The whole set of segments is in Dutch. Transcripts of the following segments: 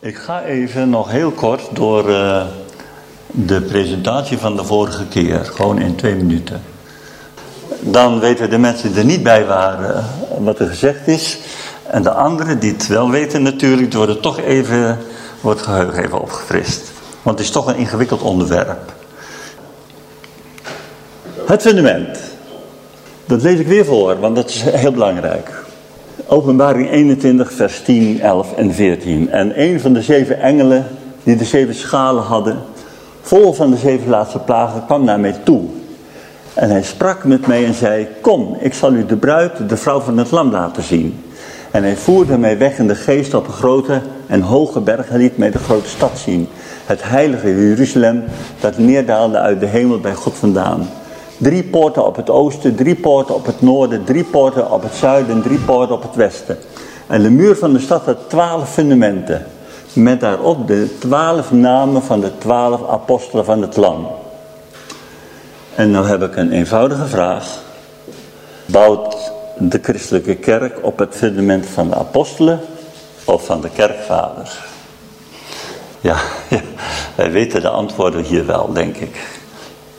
Ik ga even nog heel kort door eh, de presentatie van de vorige keer. Gewoon in twee minuten. Dan weten de mensen die er niet bij waren eh, wat er gezegd is. En de anderen die het wel weten natuurlijk, worden toch even, wordt het geheugen even opgefrist. Want het is toch een ingewikkeld onderwerp. Het fundament. Dat lees ik weer voor, want dat is heel belangrijk. Openbaring 21, vers 10, 11 en 14. En een van de zeven engelen die de zeven schalen hadden, vol van de zeven laatste plagen, kwam naar mij toe. En hij sprak met mij en zei, kom, ik zal u de bruid, de vrouw van het lam laten zien. En hij voerde mij weg in de geest op een grote en hoge berg en liet mij de grote stad zien. Het heilige Jeruzalem dat neerdaalde uit de hemel bij God vandaan. Drie poorten op het oosten, drie poorten op het noorden, drie poorten op het zuiden en drie poorten op het westen. En de muur van de stad had twaalf fundamenten. Met daarop de twaalf namen van de twaalf apostelen van het lam. En nu heb ik een eenvoudige vraag. Bouwt de christelijke kerk op het fundament van de apostelen of van de kerkvaders? Ja, wij weten de antwoorden hier wel, denk ik.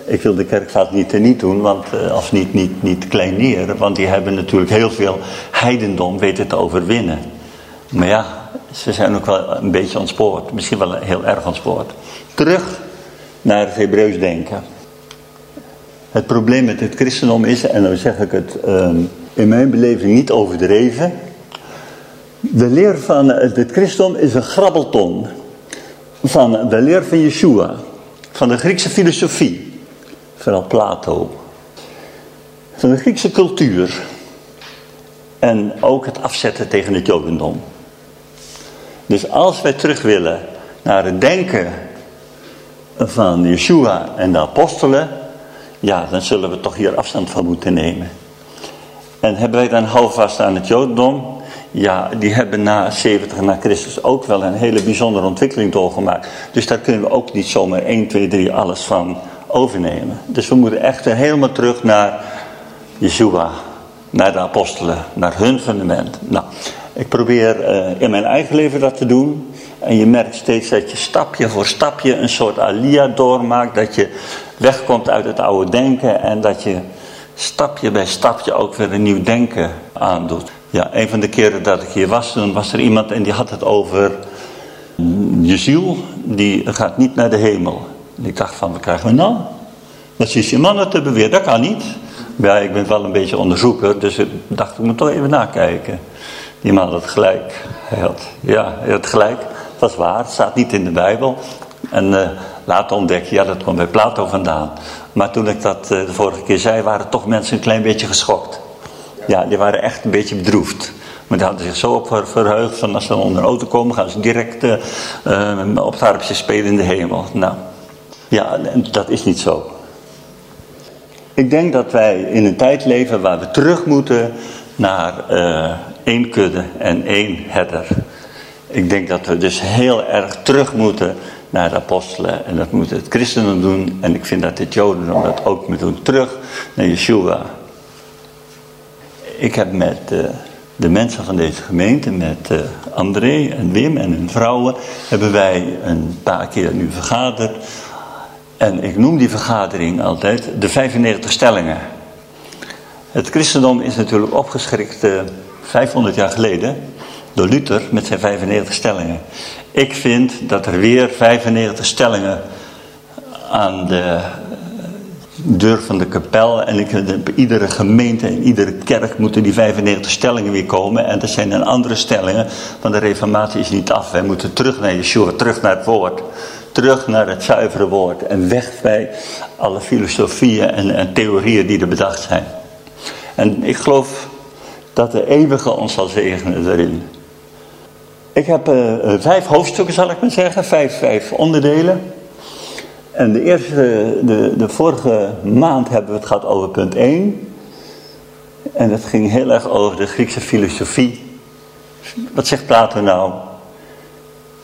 Ik wil de kerkvader niet teniet doen, want, eh, of niet, niet, niet kleineren, want die hebben natuurlijk heel veel heidendom weten te overwinnen. Maar ja, ze zijn ook wel een beetje ontspoord, misschien wel heel erg ontspoord. Terug naar het Hebreeuws denken. Het probleem met het christendom is, en dan zeg ik het ehm, in mijn beleving niet overdreven. De leer van het christendom is een grabbelton van de leer van Yeshua, van de Griekse filosofie, vooral Plato, van de Griekse cultuur en ook het afzetten tegen het Jodendom. Dus als wij terug willen naar het denken van Yeshua en de apostelen, ja, dan zullen we toch hier afstand van moeten nemen. En hebben wij dan houvast aan het Jodendom? Ja, die hebben na 70 na Christus ook wel een hele bijzondere ontwikkeling doorgemaakt. Dus daar kunnen we ook niet zomaar 1, 2, 3 alles van overnemen. Dus we moeten echt helemaal terug naar Yeshua, naar de apostelen, naar hun fundament. Nou, ik probeer uh, in mijn eigen leven dat te doen. En je merkt steeds dat je stapje voor stapje een soort alia doormaakt. Dat je wegkomt uit het oude denken en dat je stapje bij stapje ook weer een nieuw denken aandoet. Ja, een van de keren dat ik hier was, toen was er iemand en die had het over je ziel, die gaat niet naar de hemel. En ik dacht van, wat krijgen we nou? Dat is je mannen te beweren, dat kan niet. Ja, ik ben wel een beetje onderzoeker, dus ik dacht, ik moet toch even nakijken. Die man had gelijk. Hij had, ja, hij had gelijk. Dat is waar, staat niet in de Bijbel. En uh, later ontdek ja, dat komt bij Plato vandaan. Maar toen ik dat uh, de vorige keer zei, waren toch mensen een klein beetje geschokt. Ja, die waren echt een beetje bedroefd. Maar die hadden zich zo op verheugd van als ze onder een auto komen, gaan ze direct uh, op het harpje spelen in de hemel. Nou, ja, dat is niet zo. Ik denk dat wij in een tijd leven waar we terug moeten naar uh, één kudde en één herder. Ik denk dat we dus heel erg terug moeten naar de apostelen. En dat moet het christenen doen. En ik vind dat het jodendom dat ook moet doen. Terug naar Yeshua. Ik heb met uh, de mensen van deze gemeente, met uh, André en Wim en hun vrouwen, hebben wij een paar keer nu vergaderd. En ik noem die vergadering altijd de 95 stellingen. Het christendom is natuurlijk opgeschrikt uh, 500 jaar geleden door Luther met zijn 95 stellingen. Ik vind dat er weer 95 stellingen aan de deur van de kapel en ik, iedere gemeente en iedere kerk moeten die 95 stellingen weer komen. En er zijn dan andere stellingen, want de reformatie is niet af. Wij moeten terug naar Yeshua, terug naar het woord. Terug naar het zuivere woord en weg bij alle filosofieën en, en theorieën die er bedacht zijn. En ik geloof dat de eeuwige ons zal zegenen daarin. Ik heb uh, vijf hoofdstukken, zal ik maar zeggen. Vijf, vijf onderdelen. En de eerste, de, de vorige maand hebben we het gehad over punt 1. En dat ging heel erg over de Griekse filosofie. Wat zegt Plato nou?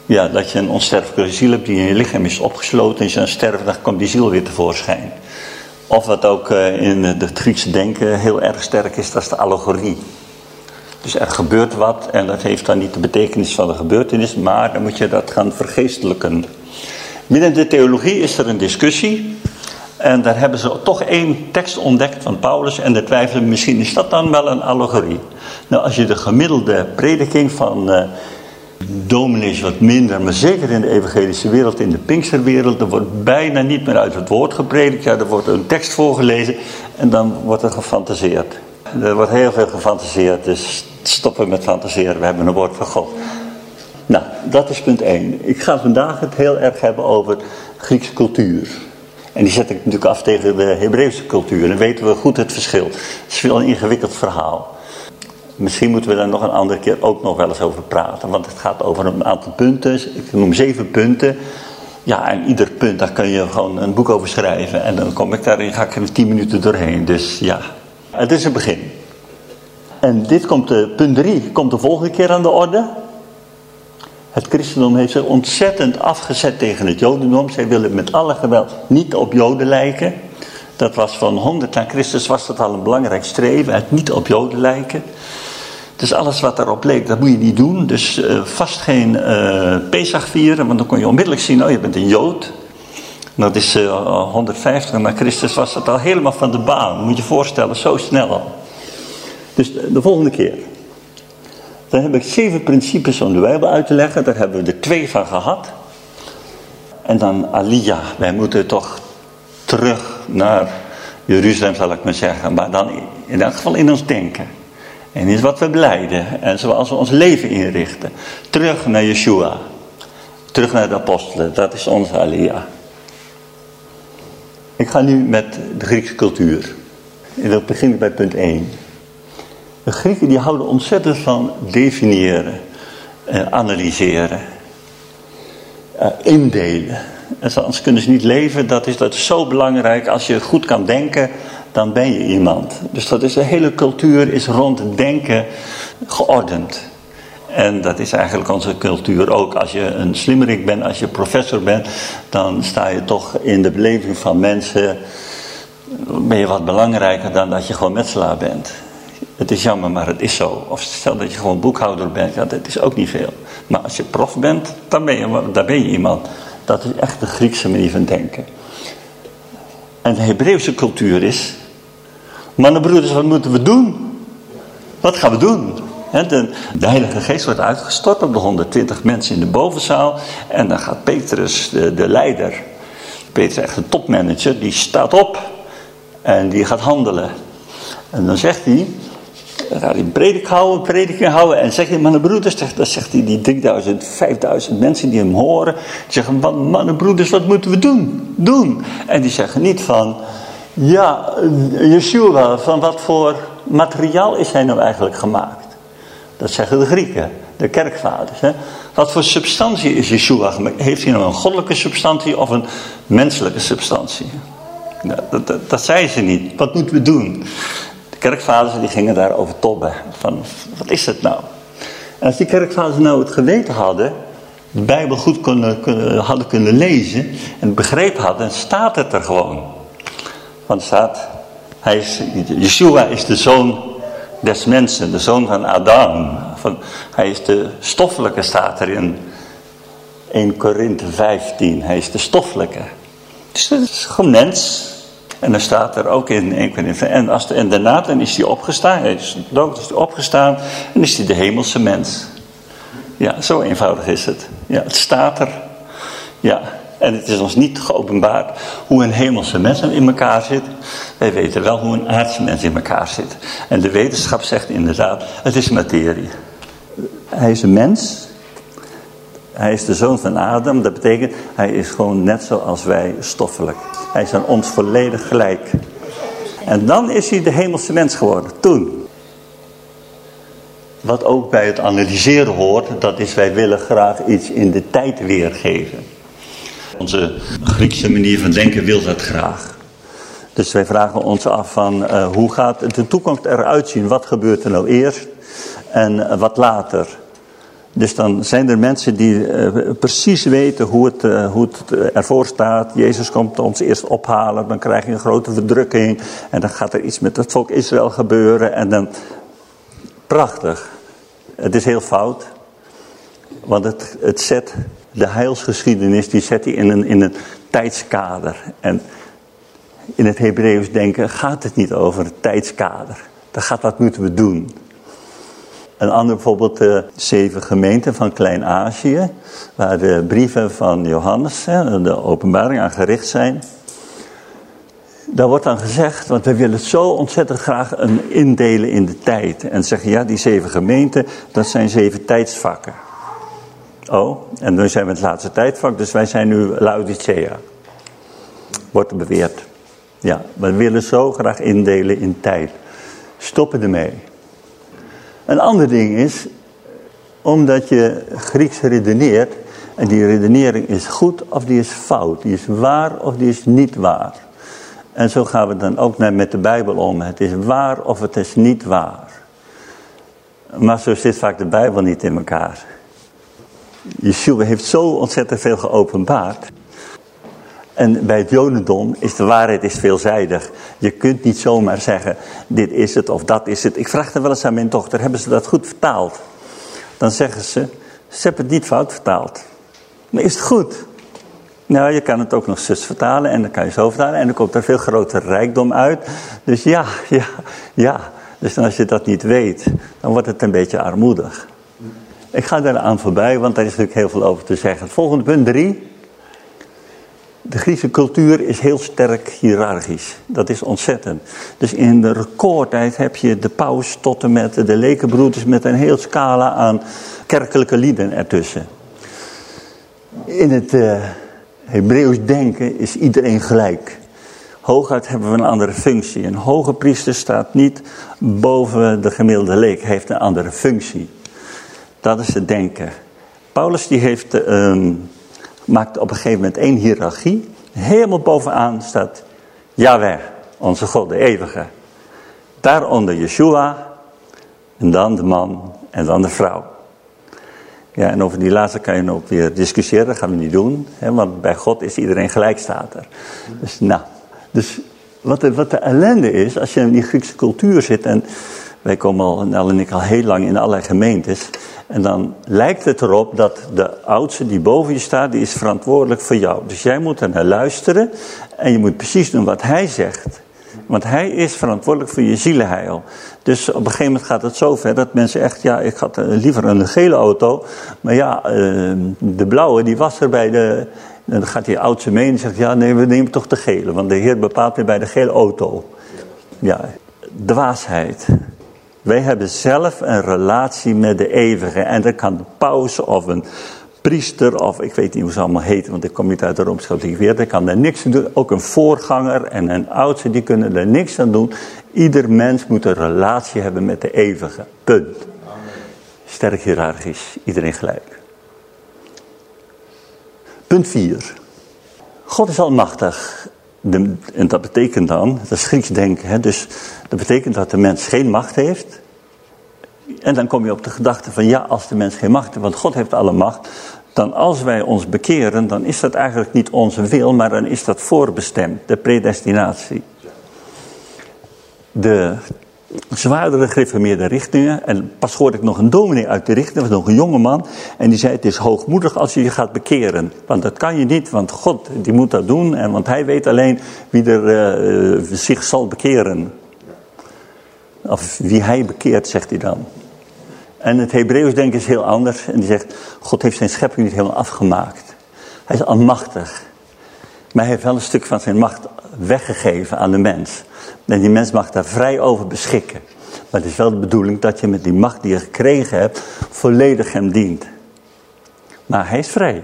Ja, dat je een onsterfelijke ziel hebt die in je lichaam is opgesloten. En als je dan sterft, dan komt die ziel weer tevoorschijn. Of wat ook eh, in het Griekse denken heel erg sterk is, dat is de allegorie. Dus er gebeurt wat en dat heeft dan niet de betekenis van de gebeurtenis, maar dan moet je dat gaan vergeestelijken. Binnen de theologie is er een discussie en daar hebben ze toch één tekst ontdekt van Paulus en de twijfelen misschien is dat dan wel een allegorie. Nou, als je de gemiddelde prediking van uh, dominees wat minder, maar zeker in de evangelische wereld, in de Pinksterwereld, er wordt bijna niet meer uit het woord gepredikt. Ja, er wordt een tekst voorgelezen en dan wordt er gefantaseerd. Er wordt heel veel gefantaseerd, dus stoppen met fantaseren. We hebben een woord van God. Nou, dat is punt 1. Ik ga vandaag het heel erg hebben over Griekse cultuur. En die zet ik natuurlijk af tegen de Hebreeuwse cultuur. Dan weten we goed het verschil. Het is wel een ingewikkeld verhaal. Misschien moeten we daar nog een andere keer ook nog wel eens over praten. Want het gaat over een aantal punten. Ik noem zeven punten. Ja, en ieder punt, daar kun je gewoon een boek over schrijven. En dan kom ik daarin, ga ik er tien minuten doorheen. Dus ja, het is een begin. En dit komt, de, punt 3 komt de volgende keer aan de orde. Het christendom heeft zich ontzettend afgezet tegen het jodendom. Zij willen met alle geweld niet op joden lijken. Dat was van 100 na Christus was dat al een belangrijk streven. Het niet op joden lijken. Dus alles wat daarop leek, dat moet je niet doen. Dus uh, vast geen uh, Pesach vieren, want dan kon je onmiddellijk zien, oh je bent een jood. Dat is uh, eh, 150 na Christus was dat al helemaal van de baan. Moet je voorstellen, zo snel Dus de, volgende keer. Dan heb ik zeven principes om de Bijbel uit te leggen. Daar hebben we er twee van gehad. En dan Alia. Wij moeten toch terug naar Jeruzalem, zal ik maar zeggen. Maar dan in elk geval in ons denken. En in wat we beleiden. En zoals we ons leven inrichten. Terug naar Yeshua. Terug naar de apostelen. Dat is onze Alia. Ik ga nu met de Griekse cultuur. En dat begin ik bij punt 1. De Grieken die houden ontzettend van definiëren, eh, analyseren, eh, indelen. En anders kunnen ze niet leven. Dat is, dat zo belangrijk. Als je goed kan denken, dan ben je iemand. Dus dat is de hele cultuur is rond denken geordend. En dat is eigenlijk onze cultuur ook. Als je een slimmerik bent, als je professor bent, dan sta je toch in de beleving van mensen, ben je wat belangrijker dan dat je gewoon metselaar bent. Het is jammer, maar het is zo. Of stel dat je gewoon boekhouder bent, ja, dat is ook niet veel. Maar als je prof bent, dan ben je, iemand. Dat is echt de Griekse manier van denken. En de Hebreeuwse cultuur is, mannen broeders, wat moeten we doen? Wat gaan we doen? De, de, Heilige Geest wordt uitgestort op de 120 mensen in de bovenzaal. En dan gaat Petrus, de, de leider, Petrus echt een topmanager, die staat op. En die gaat handelen. En dan zegt hij, gaat hij een predik houden, prediking houden. En zegt hij, mannenbroeders, dan zegt hij die 3000, 5000 mensen die hem horen. Die zeggen, mannenbroeders, wat moeten we doen? Doen. En die zeggen niet van, ja, Yeshua, van wat voor materiaal is hij nou eigenlijk gemaakt? Dat zeggen de Grieken, de kerkvaders. Hè? Wat voor substantie is Yeshua? Heeft hij nou een goddelijke substantie of een menselijke substantie? Dat, dat, dat zeiden ze niet. Wat moeten we doen? De kerkvaders die gingen daarover tobben. Van, wat is het nou? En als die kerkvaders nou het geweten hadden, de Bijbel goed hadden kunnen lezen en begrepen hadden, staat het er gewoon. Want staat, hij Yeshua is de zoon des mensen, de zoon van Adam. Van, hij is de stoffelijke, staat er in 1 Korinthe 15. Hij is de stoffelijke. Dus dat is gewoon mens. En dan staat er ook in 1 Korinthe. En, als de, en daarna dan is hij opgestaan. Hij is dood, is hij opgestaan. En is hij de hemelse mens. Ja, zo eenvoudig is het. Ja, het staat er. Ja, en het is ons niet geopenbaard hoe een hemelse mens in elkaar zit. Wij weten wel hoe een aardse mens in elkaar zit. En de wetenschap zegt inderdaad, het is materie. Hij is een mens. Hij is de zoon van Adam. Dat betekent, hij is gewoon net zoals wij stoffelijk. Hij is aan ons volledig gelijk. En dan is hij de hemelse mens geworden. Toen. Wat ook bij het analyseren hoort, dat is wij willen graag iets in de tijd weergeven. Onze Griekse manier van denken wil dat graag. Dus wij vragen ons af van uh, hoe gaat de toekomst eruit zien? Wat gebeurt er nou eerst en wat later? Dus dan zijn er mensen die uh, precies weten hoe het, hoe het ervoor staat. Jezus komt ons eerst ophalen, dan krijg je een grote verdrukking. En dan gaat er iets met het volk Israël gebeuren. En dan, prachtig. Het is heel fout. Want het, het zet de heilsgeschiedenis, die zet hij in een, in een tijdskader. En in het Hebreeuws denken gaat het niet over het tijdskader. Dan gaat wat moeten we doen. Een ander voorbeeld, de zeven gemeenten van Klein-Azië, waar de brieven van Johannes, de openbaring aan gericht zijn. Daar wordt dan gezegd, want we willen zo ontzettend graag een indelen in de tijd. En zeggen, ja, die zeven gemeenten, dat zijn zeven tijdsvakken. Oh, en nu zijn we het laatste tijdvak, dus wij zijn nu Laodicea. Wordt er beweerd. Ja, we willen zo graag indelen in tijd. Stoppen ermee. Een ander ding is, omdat je Grieks redeneert, en die redenering is goed of die is fout, die is waar of die is niet waar. En zo gaan we dan ook met de Bijbel om. Het is waar of het is niet waar. Maar zo zit vaak de Bijbel niet in elkaar. Yeshua heeft zo ontzettend veel geopenbaard. En bij het jodendom is de waarheid is veelzijdig. Je kunt niet zomaar zeggen, dit is het of dat is het. Ik vraag er wel eens aan mijn dochter, hebben ze dat goed vertaald? Dan zeggen ze, ze hebben het niet fout vertaald. Maar is het goed? Nou, je kan het ook nog zus vertalen en dan kan je zo vertalen. En dan komt er veel groter rijkdom uit. Dus ja, ja, ja. Dus als je dat niet weet, dan wordt het een beetje armoedig. Ik ga daar aan voorbij, want daar is natuurlijk heel veel over te zeggen. Volgende punt drie. De Griekse cultuur is heel sterk hiërarchisch. Dat is ontzettend. Dus in de recordtijd heb je de paus tot en met de lekenbroeders met een heel scala aan kerkelijke lieden ertussen. In het uh, Hebreeuws denken is iedereen gelijk. Hooguit hebben we een andere functie. Een hoge priester staat niet boven de gemiddelde leek, heeft een andere functie. Dat is het denken. Paulus die heeft, uh, maakt op een gegeven moment één hiërarchie. Helemaal bovenaan staat Yahweh, onze God, de eeuwige. Daaronder Yeshua, en dan de man en dan de vrouw. Ja, en over die laatste kan je ook weer discussiëren, dat gaan we niet doen. Hè, want bij God is iedereen gelijk, staat er. Dus, nou, dus wat de, wat de ellende is, als je in die Griekse cultuur zit... en wij komen al, Nel en ik al heel lang in allerlei gemeentes... En dan lijkt het erop dat de oudste die boven je staat, die is verantwoordelijk voor jou. Dus jij moet er naar luisteren en je moet precies doen wat hij zegt. Want hij is verantwoordelijk voor je zielenheil. Dus op een gegeven moment gaat het zo ver dat mensen echt, ja, ik had liever een gele auto. Maar ja, ehm, de blauwe die was er bij de, dan gaat die oudste mee en zegt, ja nee, we nemen toch de gele. Want de Heer bepaalt weer bij de gele auto. Ja, dwaasheid. Wij hebben zelf een relatie met de eeuwige. En dat kan de paus of een priester of ik weet niet hoe ze allemaal heten. Want ik kom niet uit de Rooms-Katholieke wereld. Kan daar niks aan doen. Ook een voorganger en een oudste die kunnen er niks aan doen. Ieder mens moet een relatie hebben met de eeuwige. Punt. Sterk hiërarchisch. Iedereen gelijk. Punt 4. God is almachtig. En dat betekent dan, dat is Grieks denken, hè, dus dat betekent dat de mens geen macht heeft. En dan kom je op de gedachte van ja, als de mens geen macht heeft, want God heeft alle macht. Dan als wij ons bekeren, dan is dat eigenlijk niet onze wil, maar dan is dat voorbestemd, de predestinatie. De zwaardere gereformeerde richtingen. En pas hoorde ik nog een dominee uit de richting, dat was nog een jonge man. En die zei, het is hoogmoedig als je je gaat bekeren. Want dat kan je niet, want God die moet dat doen. En want hij weet alleen wie er uh, zich zal bekeren. Of wie hij bekeert, zegt hij dan. En het Hebreeuws denken is heel anders. En die zegt, God heeft zijn schepping niet helemaal afgemaakt. Hij is almachtig. Maar hij heeft wel een stuk van zijn macht weggegeven aan de mens. En die mens mag daar vrij over beschikken. Maar het is wel de bedoeling dat je met die macht die je gekregen hebt, volledig hem dient. Maar hij is vrij.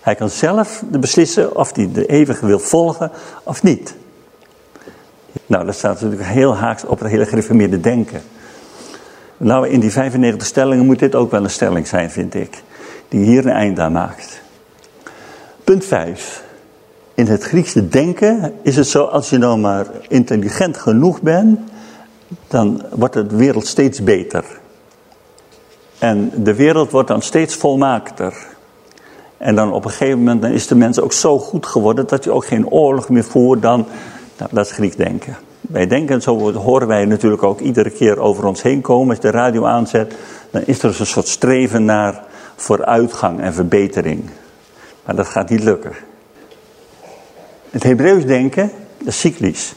Hij kan zelf beslissen of hij de eeuwige wil volgen of niet. Nou, dat staat natuurlijk heel haaks op het hele gereformeerde denken. Nou, in die 95 stellingen moet dit ook wel een stelling zijn, vind ik. Die hier een eind aan maakt. Punt 5. In het Griekse denken is het zo, als je nou maar intelligent genoeg bent, dan wordt de wereld steeds beter. En de wereld wordt dan steeds volmaakter. En dan op een gegeven moment dan is de mens ook zo goed geworden dat je ook geen oorlog meer voert dan, nou, dat is Grieks denken. Wij denken, zo horen wij natuurlijk ook iedere keer over ons heen komen. Als je de radio aanzet, dan is er een soort streven naar vooruitgang en verbetering. Maar dat gaat niet lukken. Het Hebreeuws denken, dat is cyclisch.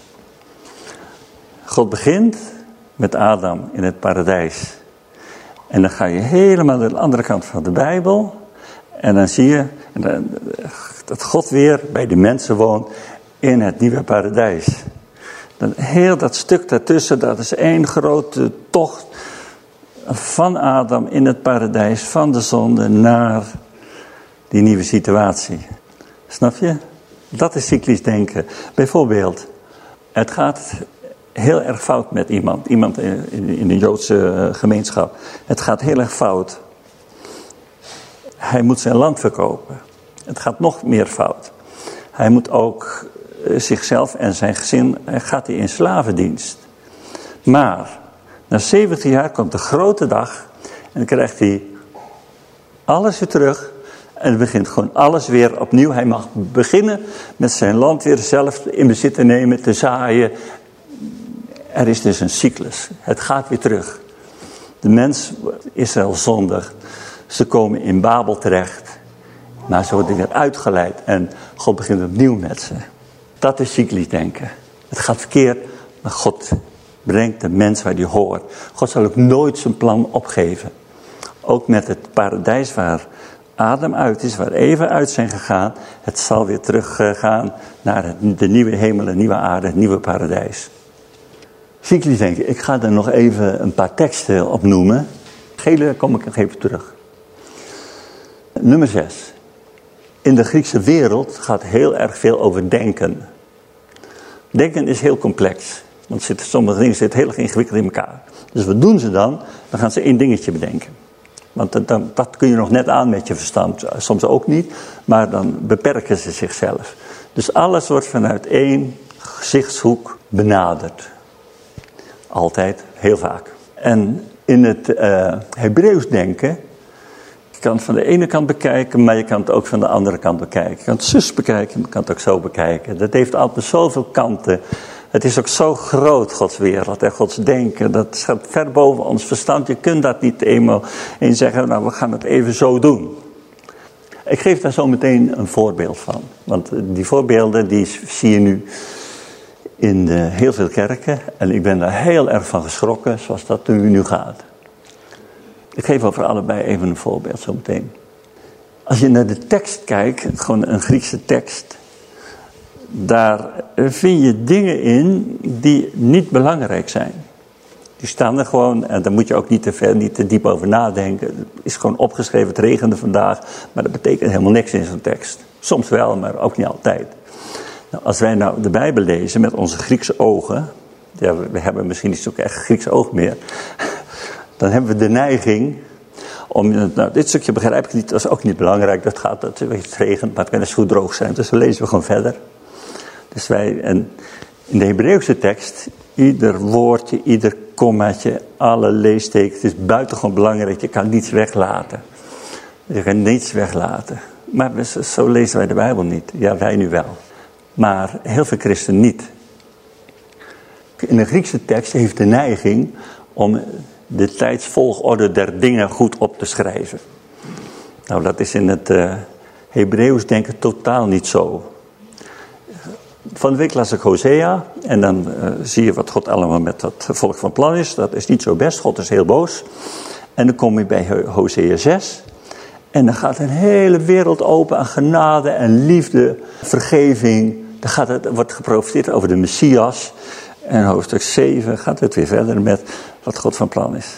God begint met Adam in het paradijs. En dan ga je helemaal naar de andere kant van de Bijbel. En dan zie je dat God weer bij de mensen woont in het nieuwe paradijs. Dan heel dat stuk daartussen, dat is één grote tocht van Adam in het paradijs, van de zonde naar die nieuwe situatie. Snap je? Dat is cyclisch denken. Bijvoorbeeld, het gaat heel erg fout met iemand. Iemand in, de Joodse eh, gemeenschap. Het gaat heel erg fout. Hij moet zijn land verkopen. Het gaat nog meer fout. Hij moet ook eh, zichzelf en zijn gezin eh, gaat hij in slavendienst. Maar na 70 jaar komt de grote dag en krijgt hij alles weer terug en begint gewoon alles weer opnieuw. Hij mag beginnen met zijn land weer zelf in bezit te nemen, te zaaien. Er is dus een cyclus. Het gaat weer terug. De mens, Israël zondig. Ze komen in Babel terecht. Maar ze worden weer uitgeleid. En God begint opnieuw met ze. Dat is cyclisch denken. Het gaat verkeerd, maar God brengt de mens waar die hoort. God zal ook nooit zijn plan opgeven. Ook met het paradijs waar Adam uit is, waar Eva uit zijn gegaan. Het zal weer teruggaan naar de nieuwe hemel en nieuwe aarde, het nieuwe paradijs. Cyclisch denken. Ik ga er nog even een paar teksten op noemen. Gele kom ik nog even terug. Nummer 6. In de Griekse wereld gaat heel erg veel over denken. Denken is heel complex. Want sommige dingen zitten heel erg ingewikkeld in elkaar. Dus wat doen ze dan? Dan gaan ze één dingetje bedenken. Want dat, dat, kun je nog net aan met je verstand. Soms ook niet. Maar dan beperken ze zichzelf. Dus alles wordt vanuit één gezichtshoek benaderd. Altijd, heel vaak. En in het uh, Hebreeuws denken kan het van de ene kant bekijken, maar je kan het ook van de andere kant bekijken. Je kan het zus bekijken, je kan het ook zo bekijken. Dat heeft altijd zoveel kanten. Het is ook zo groot, Gods wereld en Gods denken. Dat gaat ver boven ons verstand. Je kunt dat niet eenmaal in zeggen, nou we gaan het even zo doen. Ik geef daar zo meteen een voorbeeld van. Want die voorbeelden die zie je nu in de, heel veel kerken. En ik ben daar heel erg van geschrokken zoals dat nu, nu gaat. Ik geef over allebei even een voorbeeld zo meteen. Als je naar de tekst kijkt, gewoon een Griekse tekst, daar vind je dingen in die niet belangrijk zijn. Die staan er gewoon en daar moet je ook niet te ver, niet te diep over nadenken. Het is gewoon opgeschreven, het regende vandaag, maar dat betekent helemaal niks in zo'n tekst. Soms wel, maar ook niet altijd. Nou, als wij nou de Bijbel lezen met onze Griekse ogen, ja, we hebben misschien niet zo echt Griekse oog meer, dan hebben we de neiging om, nou, dit stukje begrijp ik niet, dat is ook niet belangrijk, dat gaat, dat, het regent, maar het kan eens goed droog zijn, dus dan lezen we gewoon verder. Dus wij, en in de Hebreeuwse tekst, ieder woordje, ieder kommaatje, alle leestekens, is buitengewoon belangrijk, je kan niets weglaten. Je kan niets weglaten. Maar zo lezen wij de Bijbel niet. Ja, wij nu wel. Maar heel veel christenen niet. In de Griekse tekst heeft de neiging om de tijdsvolgorde der dingen goed op te schrijven. Nou, dat is in het uh, Hebreeuws denken totaal niet zo. Van de week las ik Hosea en dan uh, zie je wat God allemaal met dat volk van plan is. Dat is niet zo best, God is heel boos. En dan kom je bij Hosea 6 en dan gaat een hele wereld open aan genade en liefde, vergeving. Dan gaat het, wordt geprofiteerd over de Messias. En hoofdstuk 7 gaat het weer verder met wat God van plan is.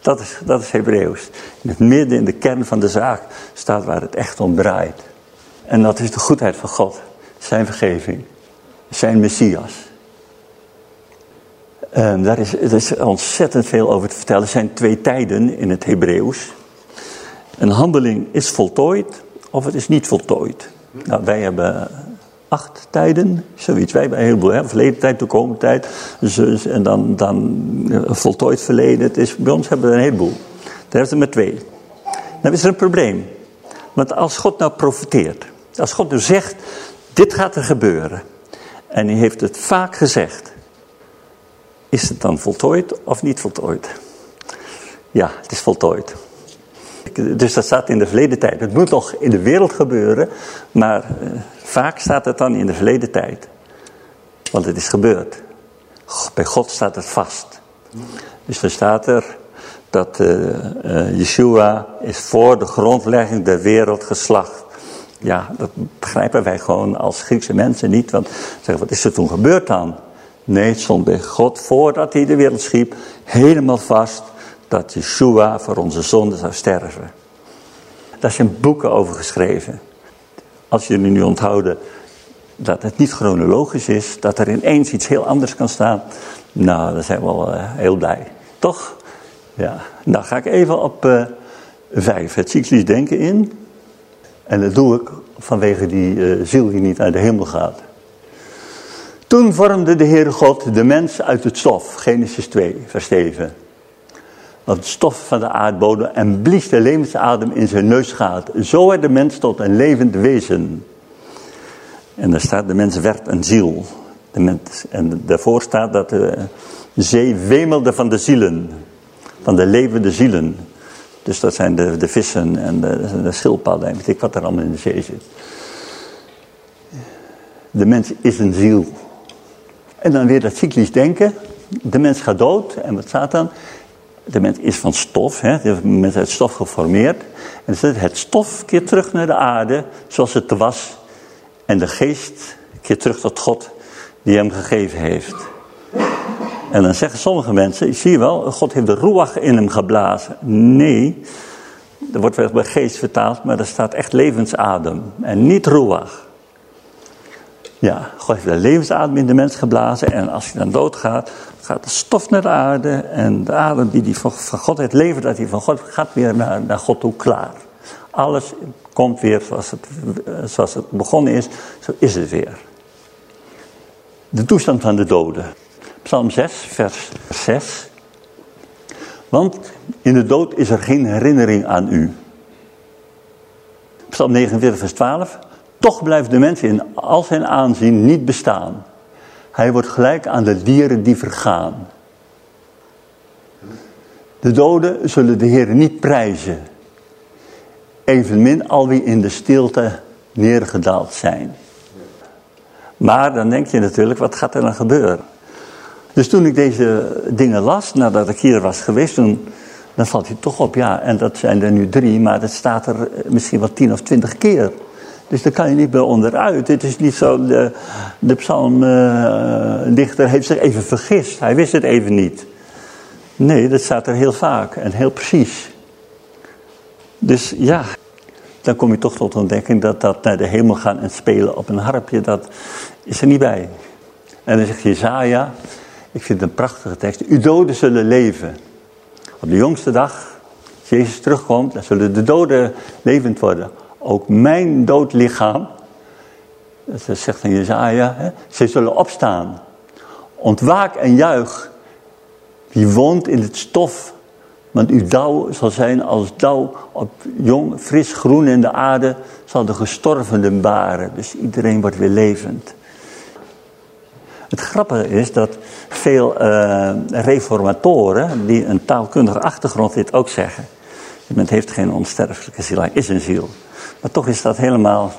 Dat is, dat is Hebreeuws. In het midden, in de kern van de zaak, staat waar het echt om draait. En dat is de goedheid van God. Zijn vergeving. Zijn Messias. En daar is, er is ontzettend veel over te vertellen. Er zijn twee tijden in het Hebreeuws. Een handeling is voltooid of het is niet voltooid. Nou, wij hebben acht tijden, zoiets. Wij hebben een heleboel, verleden tijd, toekomende tijd, dus, en dan, dan voltooid verleden. Het is, bij ons hebben we een heleboel. Daar hebben we met twee. Dan is er een probleem. Want als God nou profiteert, als God nou zegt, dit gaat er gebeuren. En hij heeft het vaak gezegd. Is het dan voltooid of niet voltooid? Ja, het is voltooid. Dus dat staat in de verleden tijd. Het moet nog in de wereld gebeuren, maar eh, vaak staat het dan in de verleden tijd. Want het is gebeurd. Bij God staat het vast. Dus er staat er dat uh, Yeshua is voor de grondlegging der wereld geslacht. Ja, dat begrijpen wij gewoon als Griekse mensen niet. Want zeggen, wat is er toen gebeurd dan? Nee, het stond bij God voordat hij de wereld schiep helemaal vast dat Yeshua voor onze zonde zou sterven. Daar zijn boeken over geschreven. Als jullie nu onthouden dat het niet chronologisch is, dat er ineens iets heel anders kan staan. Nou, dan zijn we wel uh, heel blij. Toch? Ja. Nou ga ik even op uh, vijf, het cyclisch denken in. En dat doe ik vanwege die uh, ziel die niet naar de hemel gaat. Toen vormde de Heere God de mens uit het stof, Genesis 2, vers 7 het stof van de aardbodem en blies de levensadem in zijn neusgaat. Zo werd de mens tot een levend wezen. En daar staat, de mens werd een ziel. De mens, en daarvoor staat dat de zee wemelde van de zielen. Van de levende zielen. Dus dat zijn de, de vissen en de, de schildpadden en weet ik wat er allemaal in de zee zit. De mens is een ziel. En dan weer dat cyclisch denken. De mens gaat dood. En wat staat dan? de mens is van stof, hè, de mens uit stof geformeerd. En dan het stof keer terug naar de aarde zoals het was. En de geest keert terug tot God die hem gegeven heeft. En dan zeggen sommige mensen, zie je wel, God heeft de ruach in hem geblazen. Nee, er wordt wel bij geest vertaald, maar er staat echt levensadem en niet ruach. Ja, God heeft de levensadem in de mens geblazen en als hij dan doodgaat, gaat de stof naar de aarde en de adem die van, God heeft levert, dat hij van God gaat weer naar, naar God toe klaar. Alles komt weer zoals het, zoals het begonnen is, zo is het weer. De toestand van de doden. Psalm 6, vers 6. Want in de dood is er geen herinnering aan u. Psalm 49, vers 12. Toch blijft de mens in al zijn aanzien niet bestaan. Hij wordt gelijk aan de dieren die vergaan. De doden zullen de Heer niet prijzen. Evenmin al wie in de stilte neergedaald zijn. Maar dan denk je natuurlijk, wat gaat er dan gebeuren? Dus toen ik deze dingen las, nadat ik hier was geweest, dan valt hij toch op, ja, en dat zijn er nu drie, maar dat staat er misschien wel tien of twintig keer. Dus daar kan je niet meer onderuit. Het is niet zo, de, de psalmdichter heeft zich even vergist. Hij wist het even niet. Nee, dat staat er heel vaak en heel precies. Dus ja, dan kom je toch tot ontdekking dat dat naar de hemel gaan en spelen op een harpje, dat is er niet bij. En dan zegt Jezaja, ik vind het een prachtige tekst, uw doden zullen leven. Op de jongste dag, als Jezus terugkomt, dan zullen de doden levend worden ook mijn dood lichaam, dat zegt in Jezaja, ze zullen opstaan. Ontwaak en juich, wie woont in het stof, want uw dauw zal zijn als dauw op jong, fris groen in de aarde, zal de gestorvenen baren. Dus iedereen wordt weer levend. Het grappige is dat veel uh, reformatoren, die een taalkundige achtergrond dit ook zeggen. Men heeft geen onsterfelijke ziel, hij is een ziel. Maar toch is dat helemaal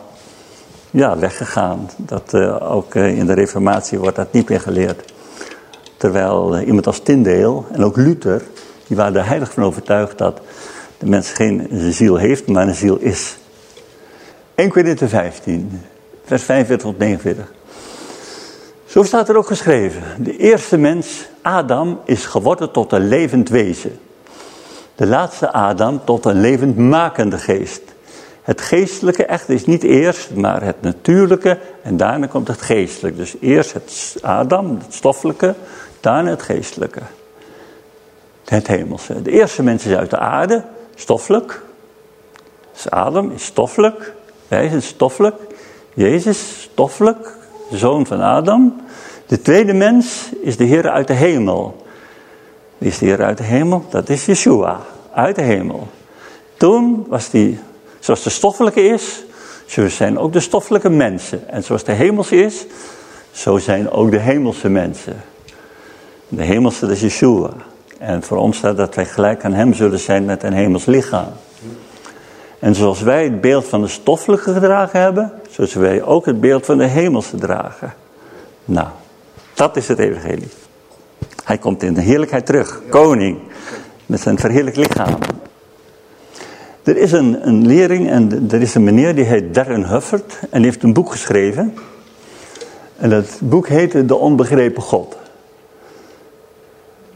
ja, weggegaan. Dat, uh, ook uh, in de reformatie wordt dat niet meer geleerd. Terwijl iemand als Tyndale en ook Luther, die waren er heilig van overtuigd dat de mens geen ziel heeft, maar een ziel is. 1 Corinthië 15, vers 45 tot 49. Zo staat er ook geschreven. De eerste mens, Adam, is geworden tot een levend wezen. De laatste Adam tot een levendmakende geest. Het geestelijke echt is niet eerst, maar het natuurlijke en daarna komt het geestelijke. Dus eerst het Adam, het stoffelijke, daarna het geestelijke. Het hemelse. De eerste mens is uit de aarde, stoffelijk. Dus Adam is stoffelijk, wij zijn stoffelijk. Jezus stoffelijk, zoon van Adam. De tweede mens is de Heer uit de hemel. Wie is de Heer uit de hemel? Dat is Yeshua, uit de hemel. Toen was die, zoals de stoffelijke is, zo zijn ook de stoffelijke mensen. En zoals de hemelse is, zo zijn ook de hemelse mensen. De hemelse, dat is Yeshua. En voor ons staat dat wij gelijk aan hem zullen zijn met een hemels lichaam. En zoals wij het beeld van de stoffelijke gedragen hebben, zo zullen wij ook het beeld van de hemelse dragen. Nou, dat is het evangelie. Hij komt in de heerlijkheid terug, koning, met zijn verheerlijk lichaam. Er is een, een lering en er is een meneer die heet Darren Hufford en die heeft een boek geschreven. En dat boek heette De Onbegrepen God.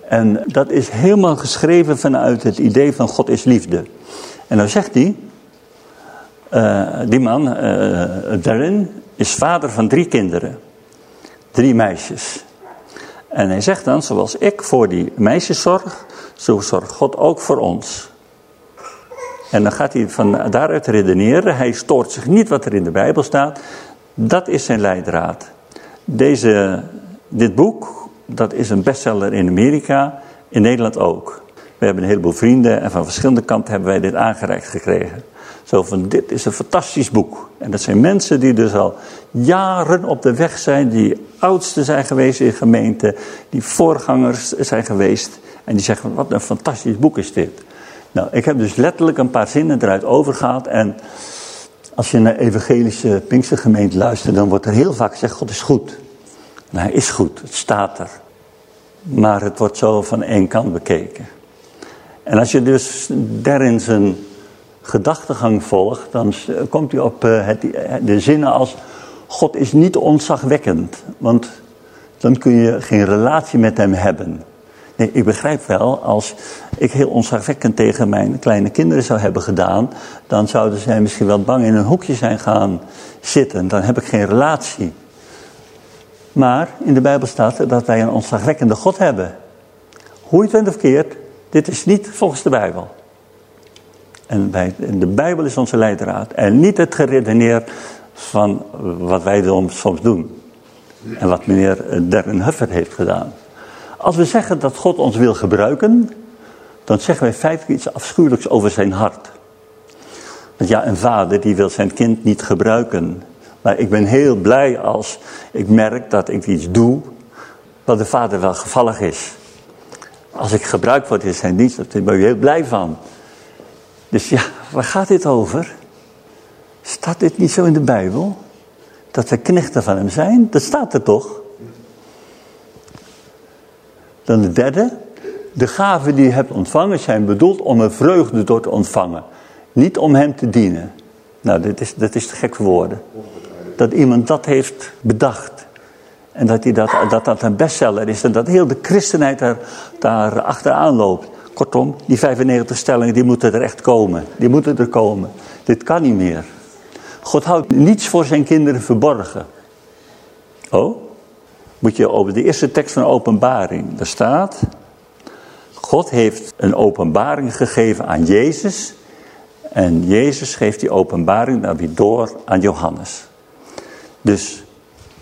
En dat is helemaal geschreven vanuit het idee van God is liefde. En dan zegt hij, uh, die man, uh, Darren, is vader van drie kinderen. Drie meisjes. En hij zegt dan, zoals ik voor die meisjes zorg, zo zorgt God ook voor ons. En dan gaat hij van daaruit redeneren. Hij stoort zich niet wat er in de Bijbel staat. Dat is zijn leidraad. Deze, dit boek, dat is een bestseller in Amerika, in Nederland ook. We hebben een heleboel vrienden en van verschillende kanten hebben wij dit aangereikt gekregen. Zo van, dit is een fantastisch boek. En dat zijn mensen die dus al jaren op de weg zijn, die oudste zijn geweest in gemeente, die voorgangers zijn geweest. En die zeggen, wat een fantastisch boek is dit. Nou, ik heb dus letterlijk een paar zinnen eruit overgehaald. En als je naar evangelische Pinkstergemeente luistert, dan wordt er heel vaak gezegd, God is goed. En hij is goed, het staat er. Maar het wordt zo van één kant bekeken. En als je dus daarin zijn gedachtegang volgt, dan komt hij op eh, het, de zinnen als, God is niet onzagwekkend. Want dan kun je geen relatie met hem hebben. Nee, ik begrijp wel, als ik heel onzagwekkend tegen mijn kleine kinderen zou hebben gedaan, dan zouden zij misschien wel bang in een hoekje zijn gaan zitten. Dan heb ik geen relatie. Maar in de Bijbel staat dat wij een onzagwekkende God hebben. Hoe je het bent of dit is niet volgens de Bijbel. En de Bijbel is onze leidraad. En niet het geredeneer van wat wij soms doen. En wat meneer Darren Hufford heeft gedaan. Als we zeggen dat God ons wil gebruiken, dan zeggen wij feitelijk iets afschuwelijks over zijn hart. Want ja, een vader die wil zijn kind niet gebruiken. Maar ik ben heel blij als ik merk dat ik iets doe wat de vader wel gevallig is. Als ik gebruikt word in zijn dienst, daar ben ik heel blij van. Dus ja, waar gaat dit over? Staat dit niet zo in de Bijbel? Dat we knechten van hem zijn? Dat staat er toch? Dan de derde. De gaven die je hebt ontvangen zijn bedoeld om een vreugde door te ontvangen. Niet om hem te dienen. Nou, dat is, dat is te gek voor woorden. Dat iemand dat heeft bedacht. En dat, hij dat, dat dat een bestseller is. En dat heel de christenheid daar, daar achteraan loopt. Kortom, die 95 stellingen die moeten er echt komen. Die moeten er komen. Dit kan niet meer. God houdt niets voor zijn kinderen verborgen. Oh? moet je over de eerste tekst van de openbaring. Daar staat, God heeft een openbaring gegeven aan Jezus. En Jezus geeft die openbaring dan weer door aan Johannes. Dus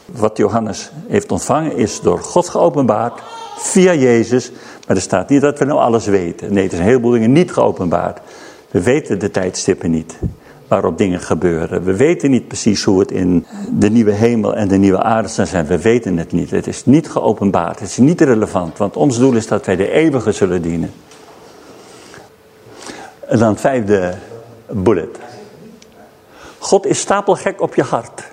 wat Johannes heeft ontvangen is door God geopenbaard via Jezus. Maar er staat niet dat we nou alles weten. Nee, er zijn een heleboel dingen niet geopenbaard. We weten de tijdstippen niet waarop dingen gebeuren. We weten niet precies hoe het in de nieuwe hemel en de nieuwe aarde zal zijn. We weten het niet. Het is niet geopenbaard. Het is niet relevant. Want ons doel is dat wij de eeuwige zullen dienen. En dan vijfde bullet. God is stapelgek op je hart.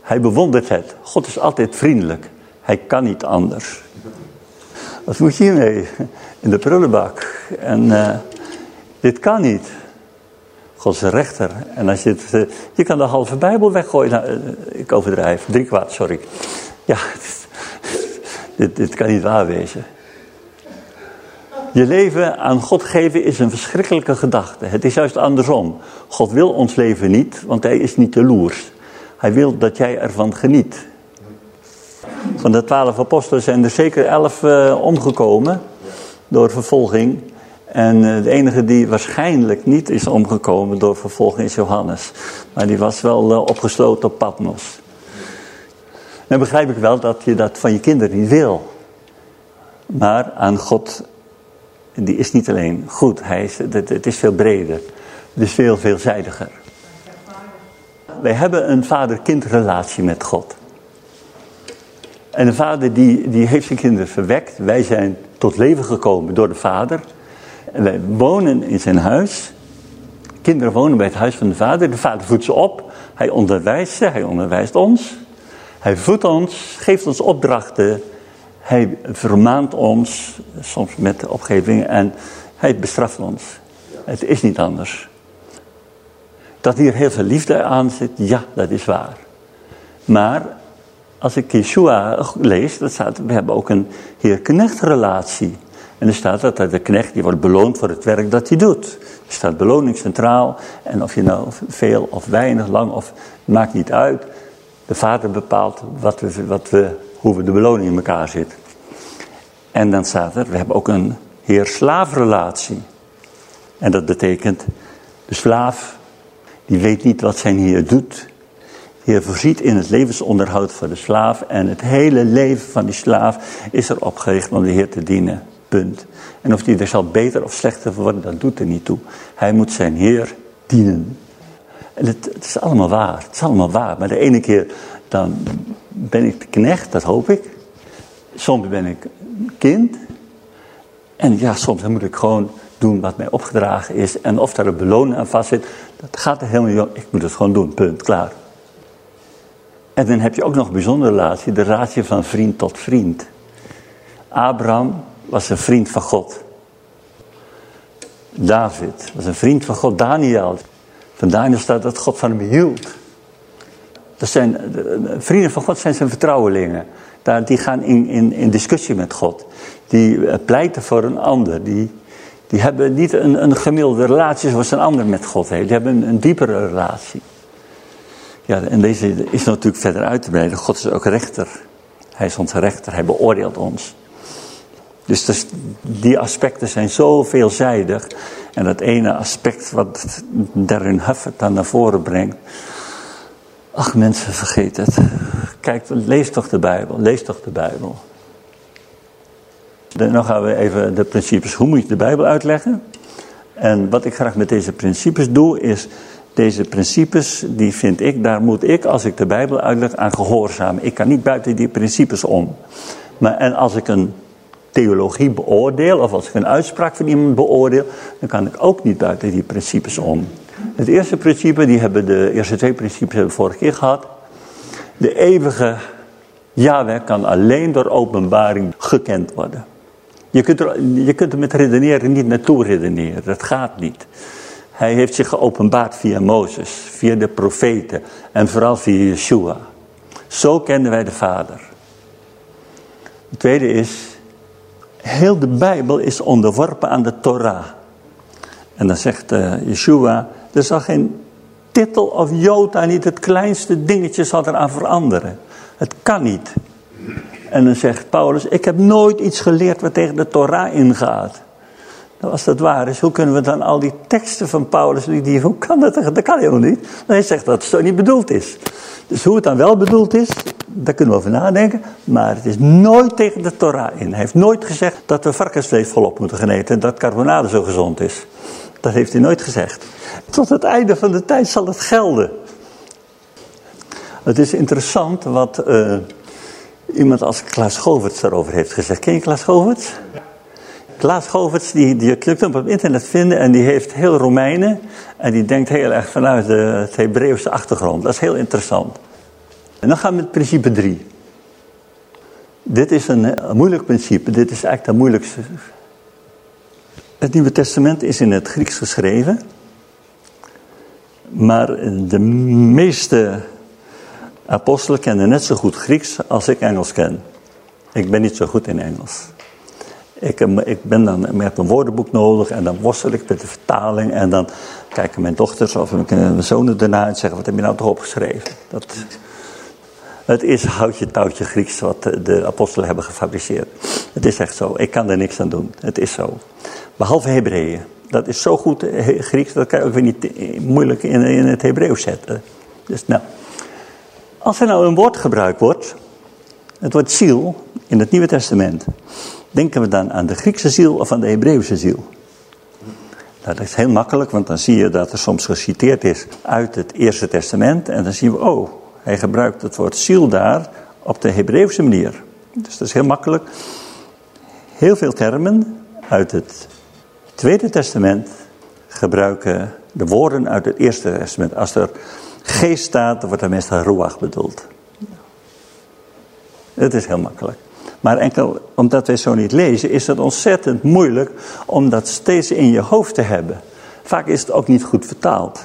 Hij bewondert het. God is altijd vriendelijk. Hij kan niet anders. Wat moet je hiermee? In de prullenbak. En uh, dit kan niet. God is rechter. En als je het, uh, je kan de halve Bijbel weggooien. Nou, ik overdrijf. Drie kwart, sorry. Ja, dit, dit kan niet waar wezen. Je leven aan God geven is een verschrikkelijke gedachte. Het is juist andersom. God wil ons leven niet, want hij is niet jaloers. Hij wil dat jij ervan geniet. Van de twaalf apostelen zijn er zeker elf uh, omgekomen door vervolging. En uh, de enige die waarschijnlijk niet is omgekomen door vervolging is Johannes. Maar die was wel uh, opgesloten op Patmos. Dan begrijp ik wel dat je dat van je kinderen niet wil. Maar aan God, die is niet alleen goed, hij is, het, is veel breder. Het is veel veelzijdiger. Wij hebben een vader-kind relatie met God. En de vader die, die heeft zijn kinderen verwekt. Wij zijn tot leven gekomen door de vader. En wij wonen in zijn huis. Kinderen wonen bij het huis van de vader. De vader voedt ze op. Hij onderwijst ze. Hij onderwijst ons. Hij voedt ons. Geeft ons opdrachten. Hij vermaant ons. Soms met opgeving. En hij bestraft ons. Het is niet anders. Dat hier heel veel liefde aan zit. Ja, dat is waar. Maar als ik Yeshua lees, dan staat, we hebben ook een heer-knecht relatie. En er staat dat de knecht die wordt beloond voor het werk dat hij doet. Er staat beloning centraal. En of je nou veel of weinig, lang of maakt niet uit. De vader bepaalt wat we, wat we, hoe we de beloning in elkaar zit. En dan staat er, we hebben ook een heer-slaafrelatie. En dat betekent, de slaaf, die weet niet wat zijn heer doet. Heer voorziet in het levensonderhoud van de slaaf. En het hele leven van die slaaf is erop gericht om de Heer te dienen. Punt. En of die er zal beter of slechter worden, dat doet er niet toe. Hij moet zijn Heer dienen. En het, het, is allemaal waar. Het is allemaal waar. Maar de ene keer dan ben ik de knecht, dat hoop ik. Soms ben ik kind. En ja, soms dan moet ik gewoon doen wat mij opgedragen is. En of daar een beloning aan vast zit, dat gaat er helemaal niet om. Ik moet het gewoon doen, punt, klaar. En dan heb je ook nog een bijzondere relatie, de relatie van vriend tot vriend. Abraham was een vriend van God. David was een vriend van God. Daniel. Van Daniel staat dat God van hem hield. Dat zijn, vrienden van God zijn zijn vertrouwelingen. Die gaan in, in, in discussie met God. Die eh, pleiten voor een ander. Die, die hebben niet een, een gemiddelde relatie zoals een ander met God heeft. Die hebben een diepere relatie. Ja, en deze is natuurlijk verder uit te breiden. God is ook rechter. Hij is onze rechter, hij beoordeelt ons. Dus, die aspecten zijn zo veelzijdig. En dat ene aspect wat daarin Huffert dan naar voren brengt. Ach mensen, vergeet het. Kijk, lees toch de Bijbel, lees toch de Bijbel. Dan gaan we even de principes. Hoe moet je de Bijbel uitleggen? En wat ik graag met deze principes doe, is deze principes, die vind ik, daar moet ik, als ik de Bijbel uitleg, aan gehoorzamen. Ik kan niet buiten die principes om. Maar, en als ik een theologie beoordeel, of als ik een uitspraak van iemand beoordeel, dan kan ik ook niet buiten die principes om. Het eerste principe, die hebben de eerste twee principes hebben we vorige keer gehad. De eeuwige Yahweh kan alleen door openbaring gekend worden. Je kunt, er, je kunt er met redeneren niet naartoe redeneren, dat gaat niet. Hij heeft zich geopenbaard via Mozes, via de profeten en vooral via Yeshua. Zo kennen wij de Vader. Het tweede is, heel de Bijbel is onderworpen aan de Torah. En dan zegt uh, Yeshua, er zal geen titel of jota, niet het kleinste dingetje zal eraan veranderen. Het kan niet. En dan zegt Paulus, ik heb nooit iets geleerd wat tegen de Torah ingaat. Nou, als dat waar is, hoe kunnen we dan al die teksten van Paulus, die, hoe kan dat? Dat kan helemaal niet. hij zegt dat het zo niet bedoeld is. Dus hoe het dan wel bedoeld is, daar kunnen we over nadenken. Maar het is nooit tegen de Torah in. Hij heeft nooit gezegd dat we varkensvlees volop moeten gaan eten en dat carbonade zo gezond is. Dat heeft hij nooit gezegd. Tot het einde van de tijd zal het gelden. Het is interessant wat uh, iemand als Klaas Goverts daarover heeft gezegd. Ken je Klaas Goverts? Ja. Klaas Goverts, die, die, kunt hem op internet vinden en die heeft heel Romeinen. En die denkt heel erg vanuit de, het Hebreeuwse achtergrond. Dat is heel interessant. En dan gaan we met principe 3. Dit is een, een moeilijk principe. Dit is eigenlijk het moeilijkste. Het Nieuwe Testament is in het Grieks geschreven. Maar de meeste apostelen kennen net zo goed Grieks als ik Engels ken. Ik ben niet zo goed in Engels. Ik, ik ben dan, heb een woordenboek nodig en dan worstel ik met de vertaling. En dan kijken mijn dochters of mijn zonen ernaar en zeggen, wat heb je nou toch opgeschreven? Dat, het is houtje touwtje Grieks wat de apostelen hebben gefabriceerd. Het is echt zo, ik kan er niks aan doen. Het is zo. Behalve Hebreeën. Dat is zo goed Grieks, dat kan je ook weer niet moeilijk in, in het Hebreeuws zetten. Dus nou, als er nou een woord gebruikt wordt, Het woord ziel in het Nieuwe Testament. Denken we dan aan de Griekse ziel of aan de Hebreeuwse ziel? Nou, dat is heel makkelijk, want dan zie je dat er soms geciteerd is uit het Eerste Testament. En dan zien we, oh, hij gebruikt het woord ziel daar op de Hebreeuwse manier. Dus dat is heel makkelijk. Heel veel termen uit het Tweede Testament gebruiken de woorden uit het Eerste Testament. Als er geest staat, dan wordt er meestal ruach bedoeld. Het is heel makkelijk. Maar enkel omdat wij zo niet lezen, is het ontzettend moeilijk om dat steeds in je hoofd te hebben. Vaak is het ook niet goed vertaald.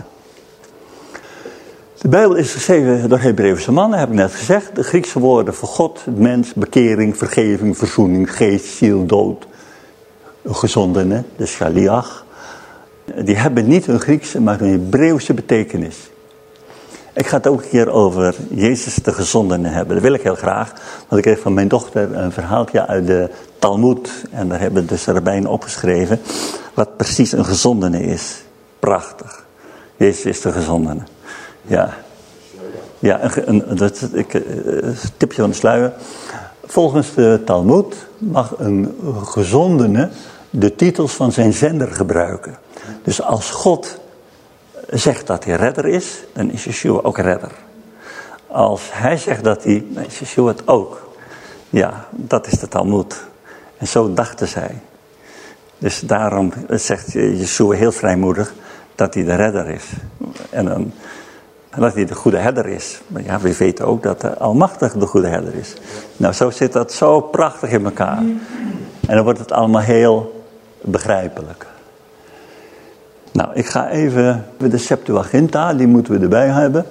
De Bijbel is geschreven door Hebreeuwse mannen, heb ik net gezegd. De Griekse woorden voor God, mens, bekering, vergeving, verzoening, geest, ziel, dood. Gezondene, de shaliach. Die hebben niet een Griekse, maar een Hebreeuwse betekenis. Ik ga het ook een keer over Jezus de gezondene hebben. Dat wil ik heel graag. Want ik kreeg van mijn dochter een verhaaltje uit de Talmud. En daar hebben de rabbijnen opgeschreven. Wat precies een gezondene is. Prachtig. Jezus is de gezondene. Ja. Ja, een, een, dat, ik, een eh, tipje van de sluier. Volgens de Talmud mag een gezondene de titels van zijn zender gebruiken. Dus als God zegt dat hij redder is, dan is Yeshua ook redder. Als hij zegt dat hij, dan is Yeshua het ook. Ja, dat is de Talmud. En zo dachten zij. Dus daarom zegt Yeshua heel vrijmoedig dat hij de redder is. En dat hij de goede herder is. Maar ja, we weten ook dat de Almachtige de goede herder is. Nou, zo zit dat zo prachtig in elkaar. En dan wordt het allemaal heel begrijpelijk. Nou, ik ga even de Septuaginta, die moeten we erbij hebben.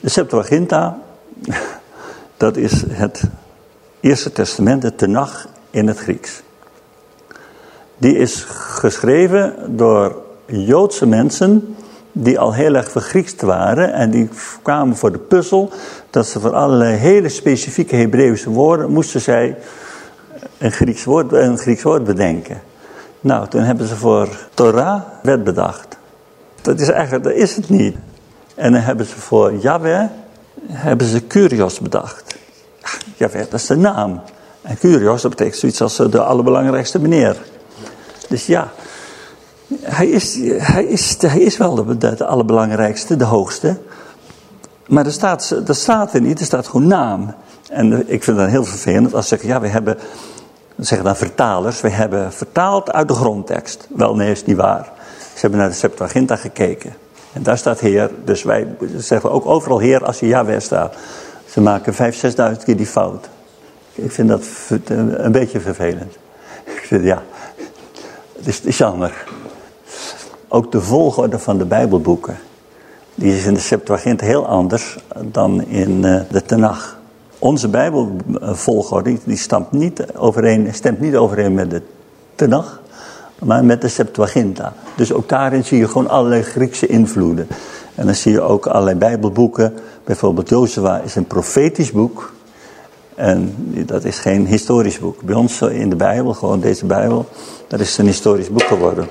De Septuaginta, dat is het Eerste Testament, het Tenach in het Grieks. Die is geschreven door Joodse mensen die al heel erg vergriekst waren. En die kwamen voor de puzzel dat ze voor allerlei hele specifieke Hebreeuwse woorden moesten zij een Grieks woord, een Grieks woord bedenken. Nou, toen hebben ze voor Torah wet bedacht. Dat is eigenlijk, dat is het niet. En dan hebben ze voor Yahweh, hebben ze Curios bedacht. Yahweh, dat is de naam. En Curios, dat betekent zoiets als de allerbelangrijkste meneer. Dus ja, hij is, hij is, hij is wel de, de, allerbelangrijkste, de hoogste. Maar er staat, er staat er niet, er staat gewoon naam. En ik vind dat heel vervelend als ze zeggen, ja, we hebben dat zeggen dan vertalers, we hebben vertaald uit de grondtekst. Wel, nee, is niet waar. Ze hebben naar de Septuaginta gekeken. En daar staat Heer, dus wij zeggen ook overal Heer als je Yahweh staat. Ze maken vijf, zesduizend keer die fout. Ik vind dat een beetje vervelend. Ik vind, ja, het is, het is jammer. Ook de volgorde van de Bijbelboeken, die is in de Septuaginta heel anders dan in eh, de Tenach. Onze Bijbelvolgorde die stemt niet overeen, stemt niet overeen met de Tenach, maar met de Septuaginta. Dus ook daarin zie je gewoon allerlei Griekse invloeden. En dan zie je ook allerlei Bijbelboeken. Bijvoorbeeld Jozua is een profetisch boek. En dat is geen historisch boek. Bij ons in de Bijbel, gewoon deze Bijbel, dat is een historisch boek geworden.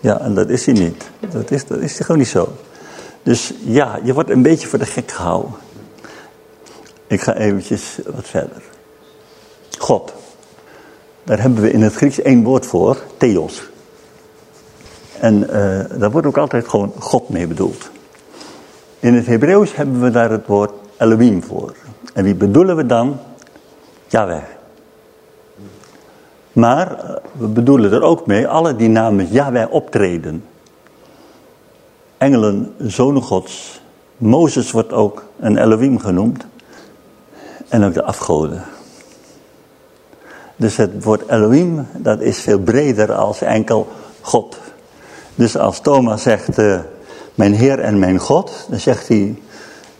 Ja, en dat is hij niet. Dat is, dat is gewoon niet zo. Dus ja, je wordt een beetje voor de gek gehouden. Ik ga eventjes wat verder. God. Daar hebben we in het Grieks één woord voor, theos. En uh, daar wordt ook altijd gewoon God mee bedoeld. In het Hebreeuws hebben we daar het woord Elohim voor. En wie bedoelen we dan? Yahweh. Maar eh, we bedoelen er ook mee alle die namens Yahweh optreden. Engelen, zonen gods. Mozes wordt ook een Elohim genoemd. En ook de afgoden. Dus het woord Elohim, dat is veel breder als enkel God. Dus als Thomas zegt, uh, mijn Heer en mijn God, dan zegt hij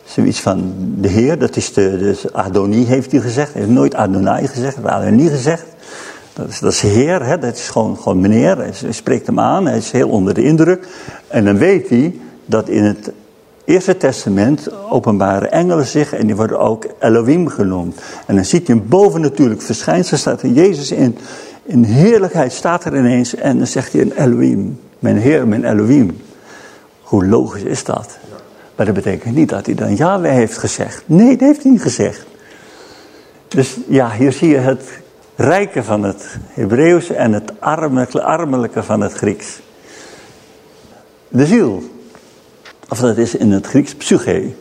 zoiets van de Heer, dat is de, dus Adonie heeft hij gezegd. Hij heeft nooit Adonai gezegd, Adonie gezegd. Dat is, dat is Heer, hè? dat is gewoon, gewoon meneer. Hij spreekt hem aan, hij is heel onder de indruk. En dan weet hij dat in het Eerste Testament openbare engelen zich en die worden ook Elohim genoemd. En dan ziet je een bovennatuurlijk verschijnsel, staat er Jezus in, in heerlijkheid staat er ineens en dan zegt hij een Elohim. Mijn Heer, mijn Elohim. Hoe logisch is dat? Maar dat betekent niet dat hij dan Yahweh heeft gezegd. Nee, dat heeft hij niet gezegd. Dus ja, hier zie je het rijke van het Hebreeuws en het armelijke van het Grieks. De ziel, of dat is in het Grieks psyche.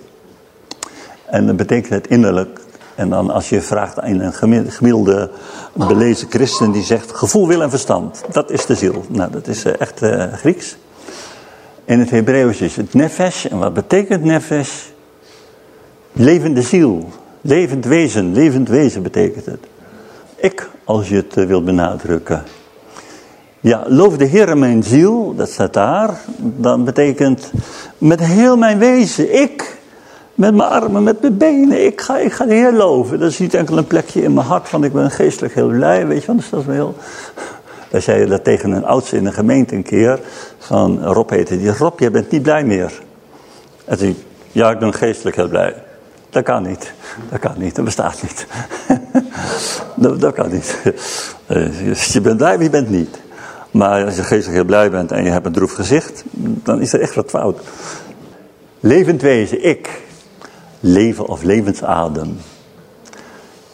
En dat betekent het innerlijk. En dan als je vraagt aan een gemiddelde belezen christen die zegt gevoel, wil en verstand. Dat is de ziel. Nou, dat is eh, echt uh, Grieks. In het Hebreeuws is het nefesh. En wat betekent nefesh? Levende ziel. Levend wezen. Levend wezen betekent het. Ik, als je het uh, wilt benadrukken. Ja, loof de Heer mijn ziel, dat staat daar. Dan betekent met heel mijn wezen, ik, met mijn armen, met mijn benen, ik ga, ik ga de Heer loven. Dat is niet enkel een plekje in mijn hart van ik ben geestelijk heel blij, weet je. Dus dat is wel heel... Wij zeiden dat tegen een oudste in de gemeente een keer. Van Rob heette die. Rob, jij bent niet blij meer. En zei ja, ik ben geestelijk heel blij. Dat kan niet. Dat kan niet. Dat bestaat niet. dat, dat, kan niet. Dus je bent blij, maar je bent niet. Maar als je geestelijk heel blij bent en je hebt een droef gezicht, dan is er echt wat fout. Levend wezen, ik. Leven of levensadem.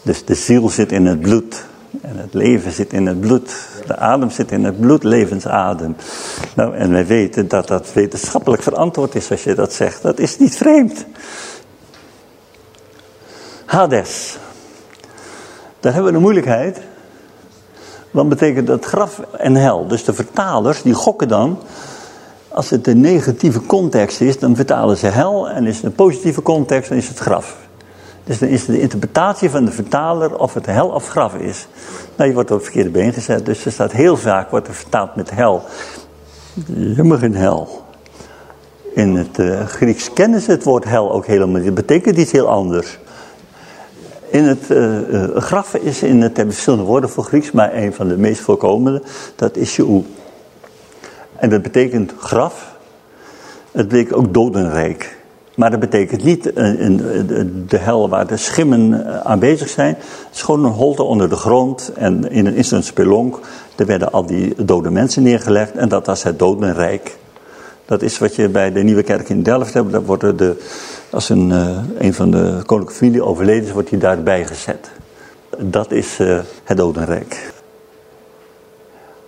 Dus de ziel zit in het bloed. En het leven zit in het bloed. De adem zit in het bloed, levensadem. Nou, en wij weten dat dat wetenschappelijk verantwoord is als je dat zegt. Dat is niet vreemd. Hades. Daar hebben we een moeilijkheid. Wat betekent dat graf en hel? Dus de vertalers die gokken dan. Als het een negatieve context is, dan vertalen ze hel. En is het een positieve context, dan is het graf. Dus dan is de interpretatie van de vertaler of het hel of graf is. Nou, je wordt op het verkeerde been gezet. Dus er staat heel vaak, wordt er vertaald met hel. Helemaal geen hel. In het uh, Grieks kennen ze het woord hel ook helemaal niet. Het betekent iets heel anders. In het uh, uh, graf is in het verschillende woorden voor Grieks, maar een van de meest voorkomende, dat is Sheol. En dat betekent graf. Het betekent ook dodenrijk. Maar dat betekent niet de hel waar de schimmen aanwezig zijn. Het is gewoon een holte onder de grond. En in een, een spelonk. Er werden al die dode mensen neergelegd. En dat was het dodenrijk. Dat is wat je bij de Nieuwe Kerk in Delft hebt. Daar worden de, als een, uh, een van de koninklijke familie overleden is, wordt hij daarbij gezet. Dat is uh, het dodenrijk.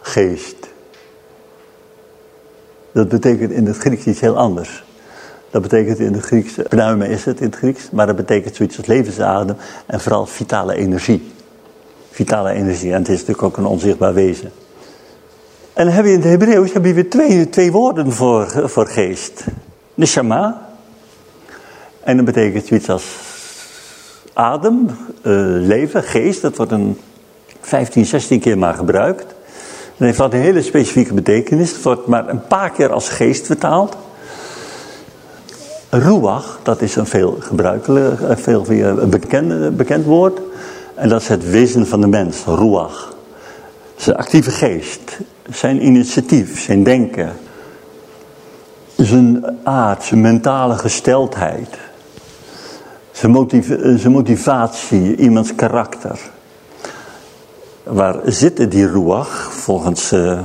Geest. Dat betekent in het Grieks iets heel anders. Dat betekent in het Grieks, pneuma is het in het Grieks, maar dat betekent zoiets als levensadem en vooral vitale energie. Vitale energie, en het is natuurlijk ook een onzichtbaar wezen. En dan heb je in het Hebreeuws heb je weer twee, twee woorden voor, voor geest. Neshama. En dat betekent zoiets als adem, uh, leven, geest. Dat wordt een 15, 16 keer maar gebruikt. Dat heeft wat een hele specifieke betekenis. Het wordt maar een paar keer als geest vertaald. Ruach, dat is een veel gebruikelijk, veel bekend, bekend woord. En dat is het wezen van de mens, ruach. Zijn actieve geest, zijn initiatief, zijn denken. Zijn aard, zijn mentale gesteldheid. Zijn, zijn motivatie, iemands karakter. Waar zitten die ruach volgens uh,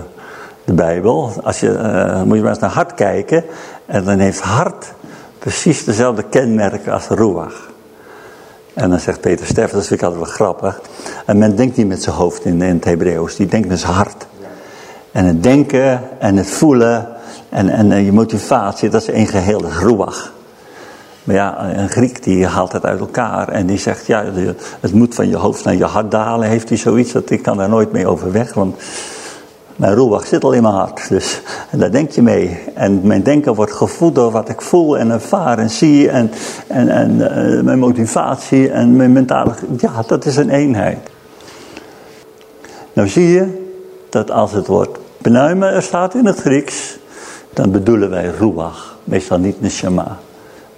de Bijbel? Als je, uh, moet je maar eens naar hart kijken. En dan heeft hart precies dezelfde kenmerken als ruach. En dan zegt Peter Steff, dat vind ik altijd wel grappig. En men denkt niet met zijn hoofd in, het Hebreeuws, die denkt met zijn hart. En het denken en het voelen en, en je motivatie, dat is één geheel, dat ruach. Maar ja, een Griek die haalt het uit elkaar en die zegt, ja, het moet van je hoofd naar je hart dalen, heeft hij zoiets, dat ik kan daar nooit mee overweg, want mijn roelwacht zit al in mijn hart. Dus en daar denk je mee. En mijn denken wordt gevoed door wat ik voel en ervaar en zie. En, en, en uh, mijn motivatie en mijn mentale... Ja, dat is een eenheid. Nou zie je dat als het woord pneuma er staat in het Grieks... dan bedoelen wij ruach. Meestal niet neshama.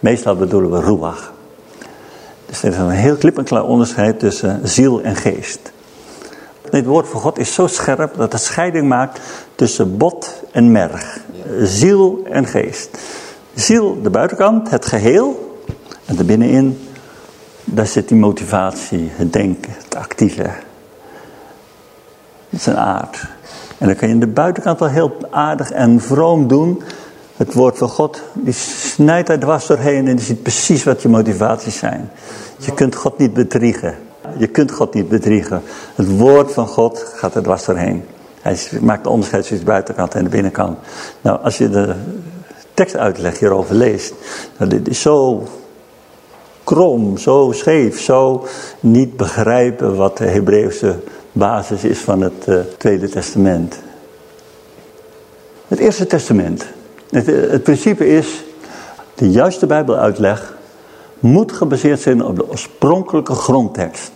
Meestal bedoelen we ruach. Dus er is een heel klip en klaar onderscheid tussen ziel en geest. Dit woord van God is zo scherp dat het scheiding maakt tussen bot en merg. Ziel en geest. Ziel, de buitenkant, het geheel. En er binnenin, daar zit die motivatie, het denken, het actieve. Het is een aard. En dan kan je de buitenkant wel heel aardig en vroom doen. Het woord van God, die snijdt daar dwars doorheen en je ziet precies wat je motivaties zijn. Je kunt God niet bedriegen. Je kunt God niet bedriegen. Het woord van God gaat er dwars doorheen. Hij maakt de onderscheid tussen de buitenkant en de binnenkant. Nou, als je de tekstuitleg hierover leest. Nou, dit is zo krom, zo scheef, zo niet begrijpen wat de Hebreeuwse basis is van het uh, Tweede Testament. Het Eerste Testament. Het, principe is, de juiste Bijbeluitleg moet gebaseerd zijn op de oorspronkelijke grondtekst.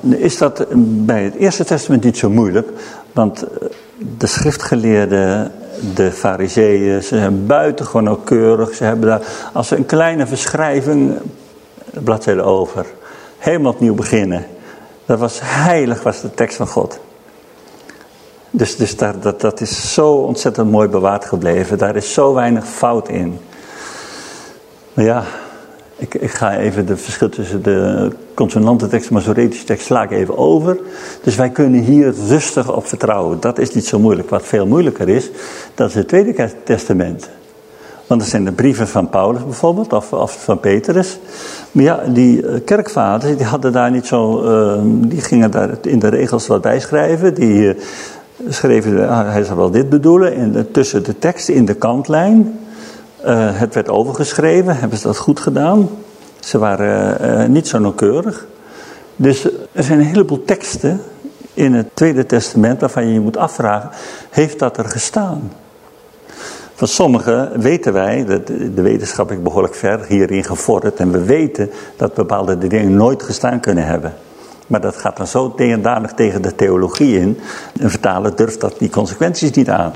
Is dat bij het Eerste Testament niet zo moeilijk, want eh, de schriftgeleerden, de fariseeën, ze zijn buitengewoon nauwkeurig. Ze hebben daar, als ze een kleine verschrijving, bladzijde over, helemaal opnieuw beginnen. Dat was heilig, was de tekst van God. Dus, dus daar, dat, dat is zo ontzettend mooi bewaard gebleven. Daar is zo weinig fout in. Maar ja, ik, ik ga even de verschil tussen de consonantentekst en masoretische tekst sla ik even over. Dus wij kunnen hier rustig op vertrouwen. Dat is niet zo moeilijk. Wat veel moeilijker is, dat is het Tweede Testament. Want dat zijn de brieven van Paulus bijvoorbeeld, of, of van Petrus. Maar ja, die eh, kerkvaders, die hadden daar niet zo, uh, die gingen daar in de regels wat bijschrijven. Die uh, schreven, ah, hij zou wel dit bedoelen, en tussen de tekst in de kantlijn. Uh, het werd overgeschreven, hebben ze dat goed gedaan. Ze waren uh, niet zo nauwkeurig. Dus er zijn een heleboel teksten in het Tweede Testament waarvan je je moet afvragen, heeft dat er gestaan? Van sommige weten wij, de, de wetenschap is behoorlijk ver hierin gevorderd en we weten dat bepaalde dingen nooit gestaan kunnen hebben. Maar dat gaat dan zo danig tegen de theologie in. Een vertaler durft dat die consequenties niet aan.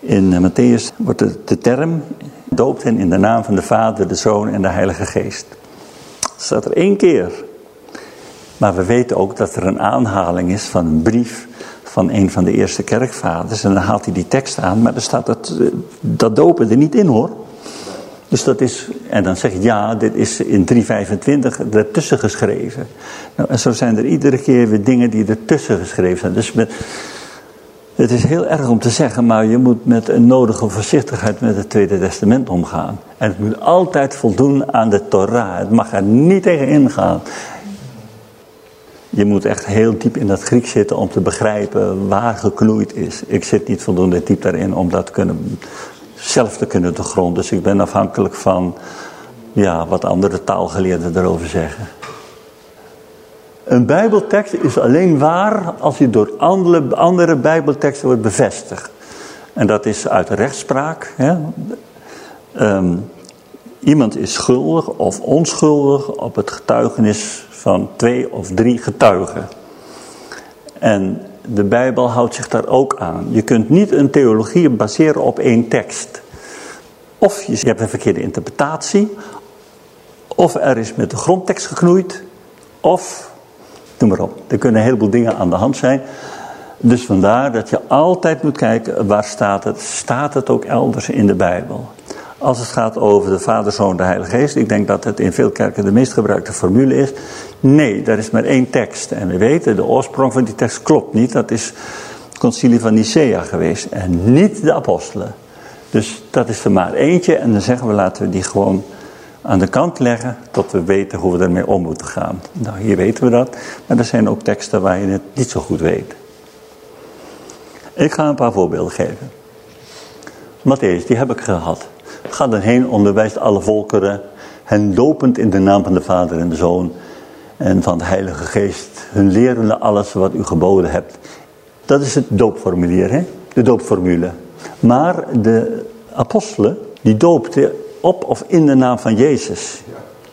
In uh, Matthäus wordt de, term doopt hen in de naam van de Vader, de Zoon en de Heilige Geest. Dat staat er één keer. Maar we weten ook dat er een aanhaling is van een brief van een van de eerste kerkvaders. En dan haalt hij die tekst aan, maar er staat dat, eh, dat dopen er niet in hoor. Dus dat is, en dan zeg je ja, dit is in 325 ertussen geschreven. Nou, en zo zijn er iedere keer weer dingen die ertussen geschreven zijn. Dus het is heel erg om te zeggen, maar je moet met een nodige voorzichtigheid met het Tweede Testament omgaan. En het moet altijd voldoen aan de Torah. Het mag er niet tegen ingaan. Je moet echt heel diep in dat Griek zitten om te begrijpen waar geknoeid is. Ik zit niet voldoende diep daarin om dat kunnen, zelf te kunnen doorgronden. Dus ik ben afhankelijk van ja, wat andere taalgeleerden erover zeggen. Een bijbeltekst is alleen waar als hij door andere, andere bijbelteksten wordt bevestigd. En dat is uit rechtspraak. Hè. Um, iemand is schuldig of onschuldig op het getuigenis van twee of drie getuigen. En de Bijbel houdt zich daar ook aan. Je kunt niet een theologie baseren op één tekst. Of je hebt een verkeerde interpretatie, of er is met de grondtekst geknoeid, of, noem maar op. Er kunnen een heleboel dingen aan de hand zijn. Dus vandaar dat je altijd moet kijken, waar staat het? Staat het ook elders in de Bijbel? Als het gaat over de Vader, Zoon, de Heilige Geest. Ik denk dat het in veel kerken de meest gebruikte formule is. Nee, daar is maar één tekst. En we weten, de oorsprong van die tekst klopt niet. Dat is het concilie van Nicea geweest. En niet de apostelen. Dus dat is er maar eentje. En dan zeggen we, laten we die gewoon aan de kant leggen. Tot we weten hoe we ermee om moeten gaan. Nou, hier weten we dat. Maar er zijn ook teksten waar je het niet zo goed weet. Ik ga een paar voorbeelden geven. Matthäus, die heb ik gehad. Ga dan heen, onderwijst alle volkeren, hen dopend in de naam van de Vader en de Zoon en van de Heilige Geest, hun lerende alles wat u geboden hebt. Dat is het doopformulier, hè? de doopformule. Maar de apostelen, die doopten op of in de naam van Jezus.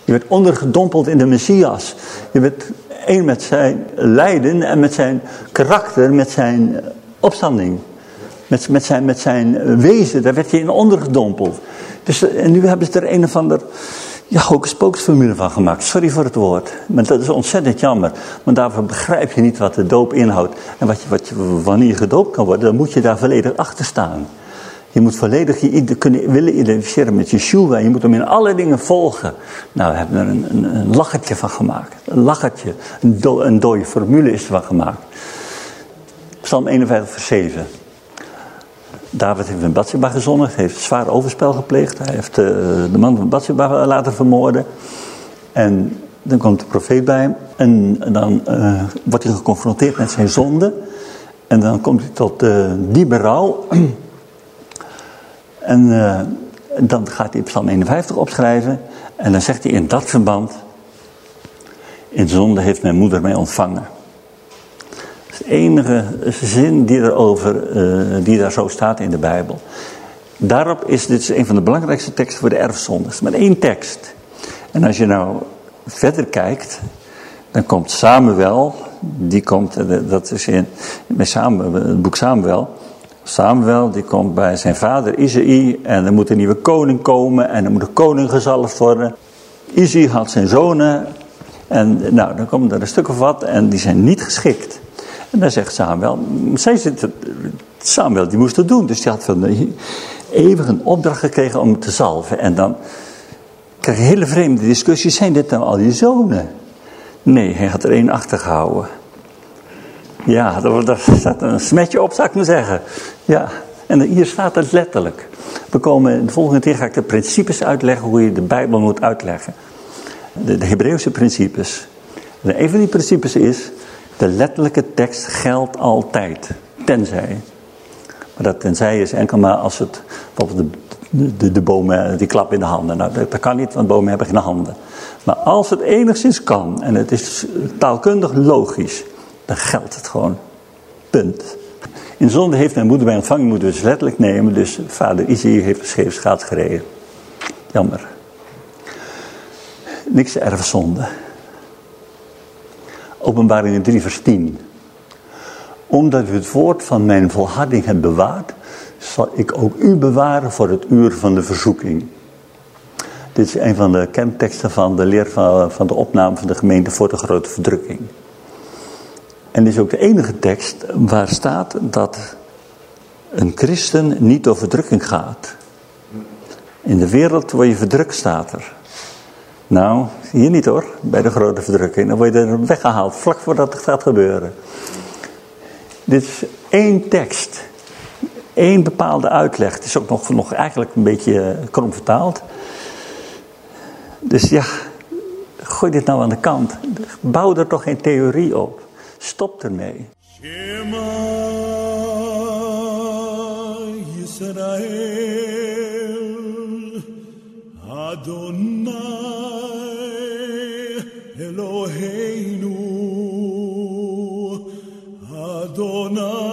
Je werd ondergedompeld in de Messias. Je werd één met zijn lijden en met zijn karakter, met zijn opstanding. Met, met, zijn, met zijn wezen, daar werd je in ondergedompeld. Dus, en nu hebben ze er een of ander ja, ook een spooksformule van gemaakt. Sorry voor het woord. Maar dat is ontzettend jammer. Maar daarvoor begrijp je niet wat de doop inhoudt. En wat je, wat je, wanneer je gedoopt kan worden, dan moet je daar volledig achter staan. Je moet volledig je kunnen, willen identificeren met Yeshua. Je moet hem in alle dingen volgen. Nou, we hebben er een, een, lachertje van gemaakt. Een lachertje. Een, een dode formule is ervan gemaakt. Psalm 51 vers 7. David heeft een Bathsheba gezondigd, heeft zwaar overspel gepleegd. Hij heeft uh, de man van Bathsheba laten vermoorden. En Dan komt de profeet bij hem en dan uh, wordt hij geconfronteerd met zijn zonde. En dan komt hij tot uh, die berouw. En uh, dan gaat hij Psalm 51 opschrijven. En dan zegt hij in dat verband. In zonde heeft mijn moeder mij ontvangen. Dat is de enige zin die, erover, uh, die daar zo staat in de Bijbel. Daarop is dit een van de belangrijkste teksten voor de erfzondes. Maar één tekst. En als je nou verder kijkt, dan komt Samuel, die komt, dat is in met Samuel, het boek Samuel. Samuel, die komt bij zijn vader Isaïe en er moet een nieuwe koning komen en er moet een koning gezalfd worden. Isaïe had zijn zonen en nou, dan komen er een stuk of wat en die zijn niet geschikt. En dan zegt Samuel, zij zit, Samuel die moest het doen, dus die had van eeuwig een opdracht gekregen om te zalven. En dan krijg je hele vreemde discussies, zijn dit dan al je zonen? Nee, hij had er één achtergehouden. Ja, daar staat een smetje op, zou ik maar zeggen. Ja, en hier staat het letterlijk. We komen in de volgende keer ga ik de principes uitleggen hoe je de Bijbel moet uitleggen. De, de Hebreeuwse principes. En een van die principes is, de letterlijke tekst geldt altijd. Tenzij. Maar dat tenzij is enkel maar als het, bijvoorbeeld de, de, bomen, die klap in de handen. Nou, dat, dat kan niet, want bomen hebben geen handen. Maar als het enigszins kan, en het is taalkundig logisch, dan geldt het gewoon. Punt. In zonde heeft mijn moeder bij ontvanging moeten we dus letterlijk nemen. Dus vader Izzy heeft scheef schaats gereden. Jammer. Niks erfzonde. Openbaring 3 vers 10. Omdat u het woord van mijn volharding hebt bewaard, zal ik ook u bewaren voor het uur van de verzoeking. Dit is een van de kenteksten van de leer van, van de opname van de gemeente voor de grote verdrukking. En dit is ook de enige tekst waar staat dat een christen niet door verdrukking gaat. In de wereld word je verdrukt, staat er. Nou, hier niet hoor, bij de grote verdrukking. Dan word je er weggehaald, vlak voordat het gaat gebeuren. Dit is één tekst. één bepaalde uitleg. Het is ook nog, nog eigenlijk een beetje krom vertaald. Dus ja, gooi dit nou aan de kant. Bouw er toch geen theorie op. Stop ermee. Israel, Adonai Eloheinu, Adonai.